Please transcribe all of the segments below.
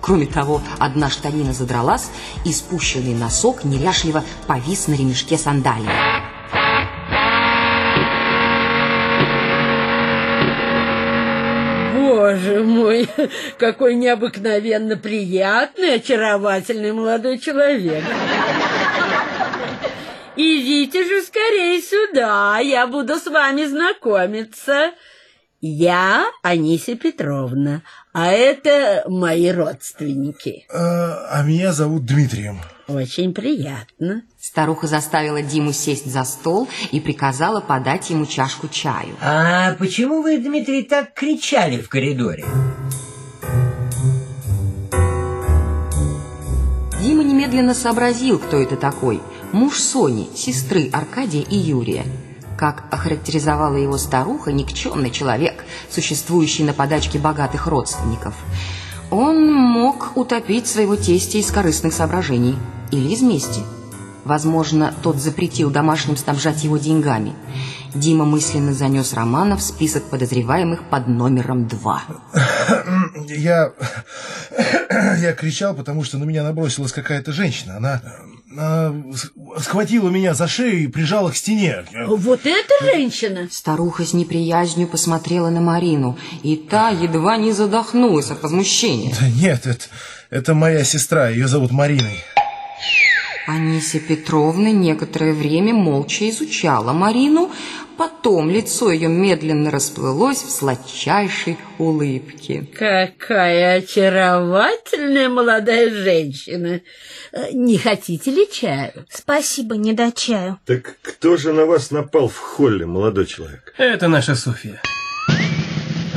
Кроме того, одна штанина задралась, и спущенный носок неряшливо повис на ремешке сандалии. Боже мой, какой необыкновенно приятный, очаровательный молодой человек. Идите же скорее сюда, я буду с вами знакомиться. Я Анисия Петровна, а это мои родственники. А, а меня зовут Дмитрием. Очень приятно. Старуха заставила Диму сесть за стол и приказала подать ему чашку чаю. А почему вы, Дмитрий, так кричали в коридоре? Дима немедленно сообразил, кто это такой. Муж Сони, сестры Аркадия и Юрия. Как охарактеризовала его старуха, никчемный человек, существующий на подачке богатых родственников. Он мог утопить своего тестя из корыстных соображений или из мести. Возможно, тот запретил домашним снабжать его деньгами. Дима мысленно занес Романа в список подозреваемых под номером два. Я... Я кричал, потому что на меня набросилась какая-то женщина. Она... схватила меня за шею и прижала к стене. Вот эта женщина? Старуха с неприязнью посмотрела на Марину, и та едва не задохнулась от возмущения. Да нет, это, это моя сестра, ее зовут Мариной. Анисия Петровна некоторое время молча изучала Марину, потом лицо ее медленно расплылось в сладчайшей улыбке. Какая очаровательная молодая женщина! Не хотите ли чаю? Спасибо, не до чаю. Так кто же на вас напал в холле, молодой человек? Это наша Софья.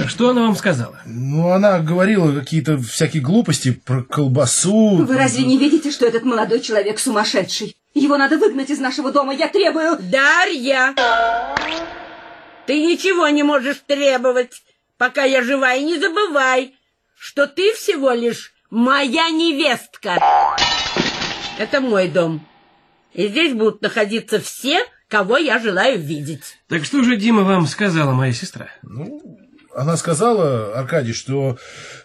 Что она вам сказала? Ну, она говорила какие-то всякие глупости про колбасу. Вы разве не видите, что этот молодой человек сумасшедший? Его надо выгнать из нашего дома, я требую... Дарья! Ты ничего не можешь требовать, пока я жива, и не забывай, что ты всего лишь моя невестка. Это мой дом. И здесь будут находиться все, кого я желаю видеть. Так что же Дима вам сказала моя сестра? Ну, она сказала, Аркадий, что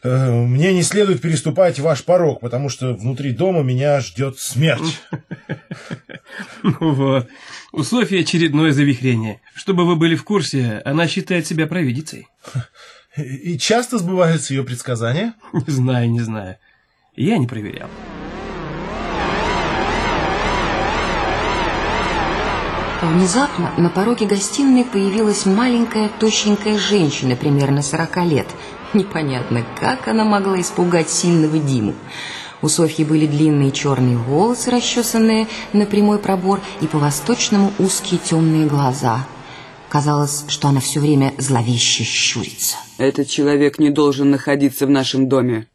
э, мне не следует переступать ваш порог, потому что внутри дома меня ждет смерть. Ну вот, у Софьи очередное завихрение. Чтобы вы были в курсе, она считает себя провидицей. И часто сбываются ее предсказания? Не знаю, не знаю. Я не проверял. Внезапно на пороге гостиной появилась маленькая тощенькая женщина примерно 40 лет. Непонятно, как она могла испугать сильного Диму. У Софьи были длинные черные волосы, расчесанные на прямой пробор, и по-восточному узкие темные глаза. Казалось, что она все время зловеще щурится. Этот человек не должен находиться в нашем доме.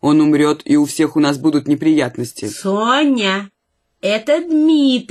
Он умрет, и у всех у нас будут неприятности. Соня, это Дмитрий.